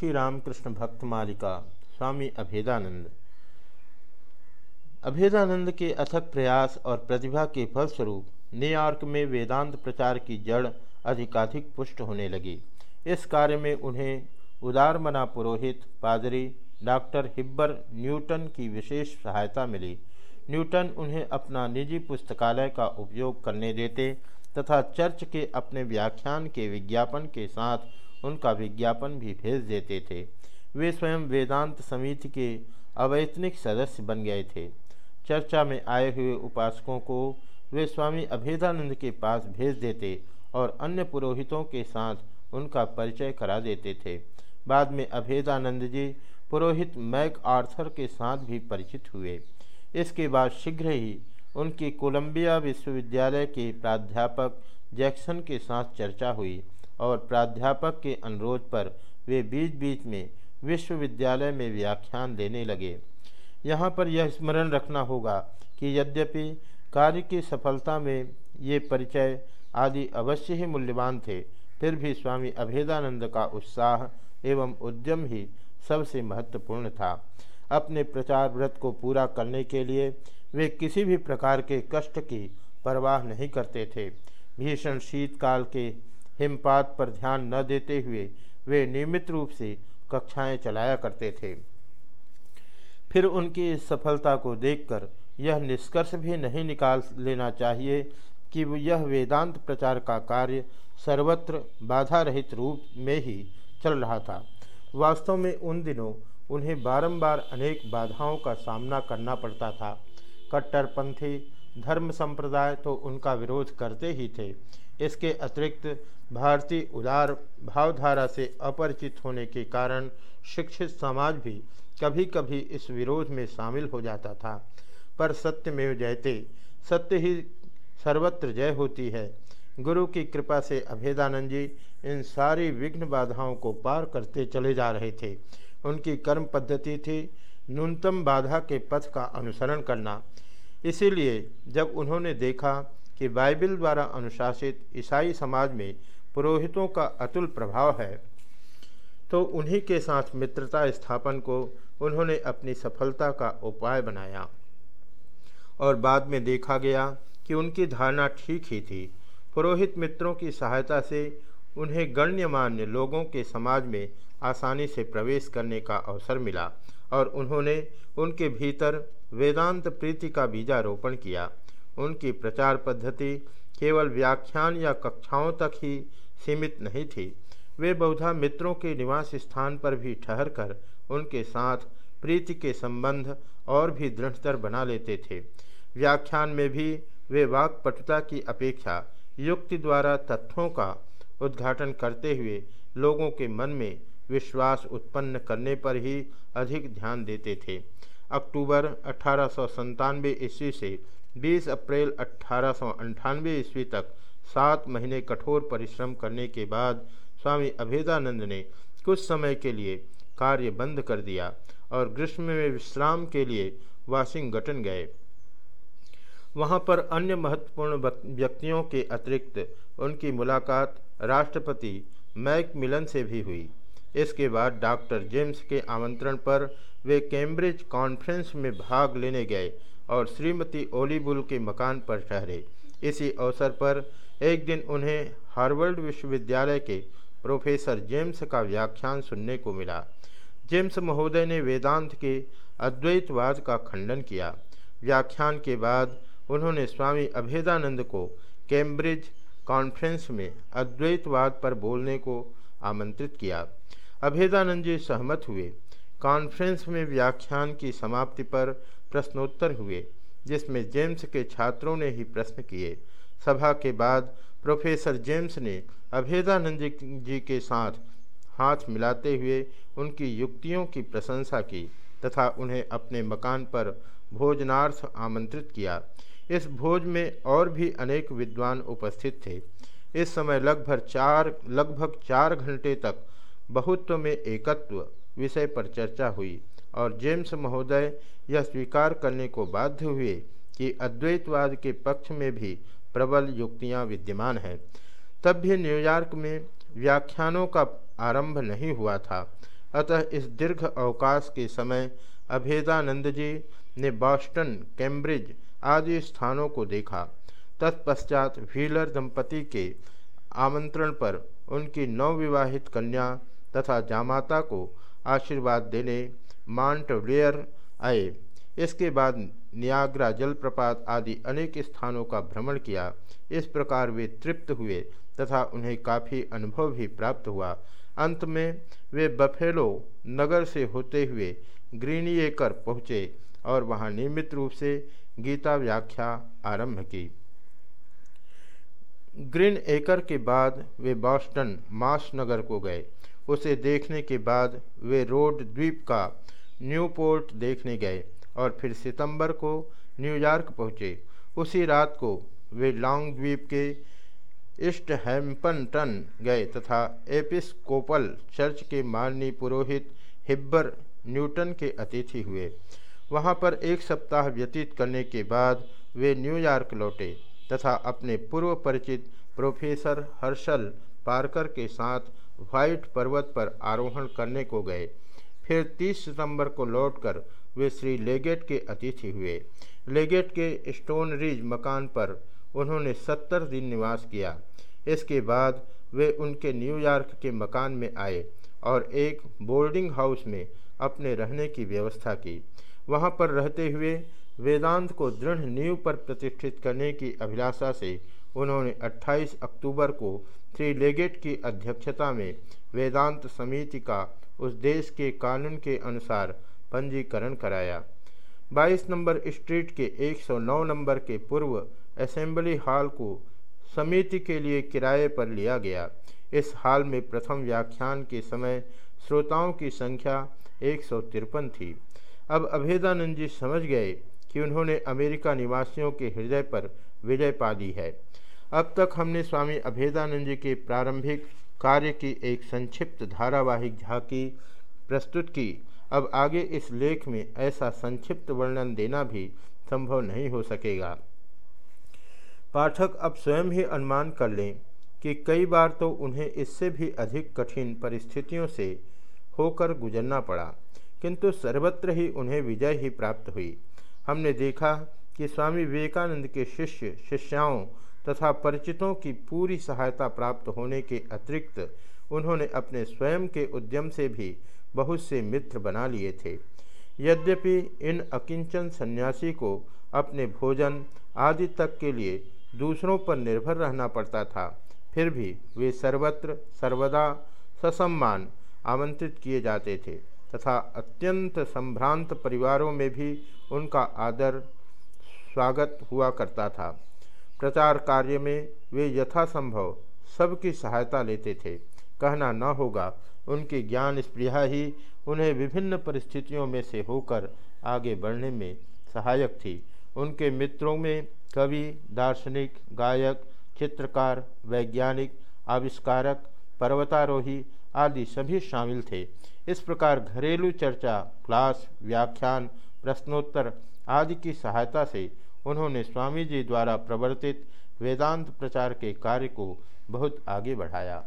श्री रामकृष्ण भक्त मालिका स्वामी अभेदानंद। अभेदानंद के अथक प्रयास और प्रतिभा के फलस्वरूप न्यूयॉर्क में वेदांत प्रचार की जड़ अधिकाधिक पुष्ट होने लगी। इस कार्य में उन्हें उदारमना पुरोहित पादरी डॉक्टर हिब्बर न्यूटन की विशेष सहायता मिली। न्यूटन उन्हें अपना निजी पुस्तकालय का उपयोग करने देते तथा चर्च के अपने व्याख्यान के विज्ञापन के साथ उनका विज्ञापन भी भेज देते थे। वे स्वयं वेदांत समिति के अवैतनिक सदस्य बन गए थे। चर्चा में आए हुए उपासकों को वे स्वामी अभेदानंद के पास भेज देते और अन्य पुरोहितों के साथ उनका परिचय करा देते थे। बाद में अभेदानंद जी पुरोहित मैक आर्थर के साथ भी परिचित हुए। इसके बाद शीघ्र ही उनकी कोलंबिया विश्वविद्यालय के प्राध्यापक जैक्सन के साथ चर्चा हुई। और प्राध्यापक के अनुरोध पर वे बीच बीच में विश्वविद्यालय में व्याख्यान देने लगे। यहाँ पर यह स्मरण रखना होगा कि यद्यपि कार्य की सफलता में ये परिचय आदि अवश्य ही मूल्यवान थे, फिर भी स्वामी अभेदानंद का उत्साह एवं उद्यम ही सबसे महत्वपूर्ण था। अपने प्रचार व्रत को पूरा करने के लिए वे किसी भी प्रकार के कष्ट की परवाह नहीं करते थे। भीषण शीतकाल के हिमपात पर ध्यान न देते हुए वे नियमित रूप से कक्षाएँ चलाया करते थे। फिर उनकी इस सफलता को देखकर यह निष्कर्ष भी नहीं निकाल लेना चाहिए कि यह वेदांत प्रचार का कार्य सर्वत्र बाधा रहित रूप में ही चल रहा था। वास्तव में उन दिनों उन्हें बारंबार अनेक बाधाओं का सामना करना पड़ता था। कट्टरपंथी धर्म संप्रदाय तो उनका विरोध करते ही थे। इसके अतिरिक्त भारतीय उदार भावधारा से अपरिचित होने के कारण शिक्षित समाज भी कभी कभी इस विरोध में शामिल हो जाता था। पर सत्य में जयते, सत्य ही सर्वत्र जय होती है। गुरु की कृपा से अभेदानंद जी इन सारी विघ्न बाधाओं को पार करते चले जा रहे थे। उनकी कर्म पद्धति थी न्यूनतम बाधा के पथ का अनुसरण करना। इसीलिए जब उन्होंने देखा कि बाइबल द्वारा अनुशासित ईसाई समाज में पुरोहितों का अतुल प्रभाव है तो उन्हीं के साथ मित्रता स्थापन को उन्होंने अपनी सफलता का उपाय बनाया। और बाद में देखा गया कि उनकी धारणा ठीक ही थी। पुरोहित मित्रों की सहायता से उन्हें गण्यमान्य लोगों के समाज में आसानी से प्रवेश करने का अवसर मिला और उन्होंने उनके भीतर वेदांत प्रीति का बीजारोपण किया। उनकी प्रचार पद्धति केवल व्याख्यान या कक्षाओं तक ही सीमित नहीं थी। वे बहुधा मित्रों के निवास स्थान पर भी ठहरकर उनके साथ प्रीति के संबंध और भी दृढ़तर बना लेते थे। व्याख्यान में भी वे वाक्पटुता की अपेक्षा युक्ति द्वारा तथ्यों का उद्घाटन करते हुए लोगों के मन में विश्वास उत्पन्न करने पर ही अधिक ध्यान देते थे। अक्टूबर अठारह ईस्वी से 20 अप्रैल अठारह ईस्वी तक सात महीने कठोर परिश्रम करने के बाद स्वामी अभेदानंद ने कुछ समय के लिए कार्य बंद कर दिया और ग्रीष्म में विश्राम के लिए वाशिंगटन गए। वहाँ पर अन्य महत्वपूर्ण व्यक्तियों के अतिरिक्त उनकी मुलाकात राष्ट्रपति मैक मिलन से भी हुई। इसके बाद डॉक्टर जेम्स के आमंत्रण पर वे कैम्ब्रिज कॉन्फ्रेंस में भाग लेने गए और श्रीमती ओलीबुल के मकान पर ठहरे। इसी अवसर पर एक दिन उन्हें हार्वर्ड विश्वविद्यालय के प्रोफेसर जेम्स का व्याख्यान सुनने को मिला। जेम्स महोदय ने वेदांत के अद्वैतवाद का खंडन किया। व्याख्यान के बाद उन्होंने स्वामी अभेदानंद को कैम्ब्रिज कॉन्फ्रेंस में अद्वैतवाद पर बोलने को आमंत्रित किया। अभेदानंद जी सहमत हुए। कॉन्फ्रेंस में व्याख्यान की समाप्ति पर प्रश्नोत्तर हुए, जिसमें जेम्स के छात्रों ने ही प्रश्न किए। सभा के बाद प्रोफेसर जेम्स ने अभेदानंद जी के साथ हाथ मिलाते हुए उनकी युक्तियों की प्रशंसा की तथा उन्हें अपने मकान पर भोजनार्थ आमंत्रित किया। इस भोज में और भी अनेक विद्वान उपस्थित थे। इस समय लगभग चार लगभग चार घंटे तक बहुत्व में एकत्व विषय पर चर्चा हुई और जेम्स महोदय यह स्वीकार करने को बाध्य हुए कि अद्वैतवाद के पक्ष में भी प्रबल युक्तियाँ विद्यमान हैं। तब भी न्यूयॉर्क में व्याख्यानों का आरंभ नहीं हुआ था। अतः इस दीर्घ अवकाश के समय अभेदानंद जी ने बॉस्टन, कैम्ब्रिज आदि स्थानों को देखा। तत्पश्चात व्हीलर दंपति के आमंत्रण पर उनकी नवविवाहित कन्या तथा जामाता को आशीर्वाद देने माउंट ब्लेयर आए। इसके बाद नियाग्रा जलप्रपात आदि अनेक स्थानों का भ्रमण किया। इस प्रकार वे तृप्त हुए तथा उन्हें काफ़ी अनुभव भी प्राप्त हुआ। अंत में वे बफेलो नगर से होते हुए ग्रीनिएकर पहुँचे और वहाँ नियमित रूप से गीता व्याख्या आरंभ की। ग्रीन एकर के बाद वे बॉस्टन मास नगर को गए। उसे देखने के बाद वे रोड द्वीप का न्यूपोर्ट देखने गए और फिर सितंबर को न्यूयॉर्क पहुँचे। उसी रात को वे लॉन्ग द्वीप के ईस्ट हैम्पनटन गए तथा एपिस्कोपल चर्च के माननीय पुरोहित हिब्बर न्यूटन के अतिथि हुए। वहाँ पर एक सप्ताह व्यतीत करने के बाद वे न्यूयॉर्क लौटे तथा अपने पूर्व परिचित प्रोफेसर हर्षल पार्कर के साथ व्हाइट पर्वत पर आरोहण करने को गए। फिर 30 सितंबर को लौटकर वे श्री लेगेट के अतिथि हुए। लेगेट के स्टोन रिज मकान पर उन्होंने 70 दिन निवास किया। इसके बाद वे उनके न्यूयॉर्क के मकान में आए और एक बोर्डिंग हाउस में अपने रहने की व्यवस्था की। वहाँ पर रहते हुए वेदांत को दृढ़ नींव पर प्रतिष्ठित करने की अभिलाषा से उन्होंने 28 अक्टूबर को श्री लेगेट की अध्यक्षता में वेदांत समिति का उस देश के कानून के अनुसार पंजीकरण कराया। 22 नंबर स्ट्रीट के 109 नंबर के पूर्व असेंबली हॉल को समिति के लिए किराए पर लिया गया। इस हाल में प्रथम व्याख्यान के समय श्रोताओं की संख्या एक सौ तिरपन थी। अब अभेदानंद जी समझ गए कि उन्होंने अमेरिका निवासियों के हृदय पर विजय पा ली है। अब तक हमने स्वामी अभेदानंद जी के प्रारंभिक कार्य की एक संक्षिप्त धारावाहिक झांकी प्रस्तुत की। अब आगे इस लेख में ऐसा संक्षिप्त वर्णन देना भी संभव नहीं हो सकेगा। पाठक अब स्वयं ही अनुमान कर लें कि कई बार तो उन्हें इससे भी अधिक कठिन परिस्थितियों से होकर गुजरना पड़ा। किंतु सर्वत्र ही उन्हें विजय ही प्राप्त हुई। हमने देखा कि स्वामी विवेकानंद के शिष्य, शिष्याओं तथा परिचितों की पूरी सहायता प्राप्त होने के अतिरिक्त उन्होंने अपने स्वयं के उद्यम से भी बहुत से मित्र बना लिए थे। यद्यपि इन अकिंचन सन्यासी को अपने भोजन आदि तक के लिए दूसरों पर निर्भर रहना पड़ता था, फिर भी वे सर्वत्र, सर्वदा ससम्मान आमंत्रित किए जाते थे। तथा अत्यंत संभ्रांत परिवारों में भी उनका आदर, स्वागत हुआ करता था। प्रचार कार्य में वे यथासंभव सबकी सहायता लेते थे। कहना न होगा, उनकी ज्ञान स्पृहा ही उन्हें विभिन्न परिस्थितियों में से होकर आगे बढ़ने में सहायक थी। उनके मित्रों में कवि, दार्शनिक, गायक, चित्रकार, वैज्ञानिक, आविष्कारक, पर्वतारोही आदि सभी शामिल थे। इस प्रकार घरेलू चर्चा, क्लास, व्याख्यान, प्रश्नोत्तर आदि की सहायता से उन्होंने स्वामी जी द्वारा प्रवर्तित वेदांत प्रचार के कार्य को बहुत आगे बढ़ाया।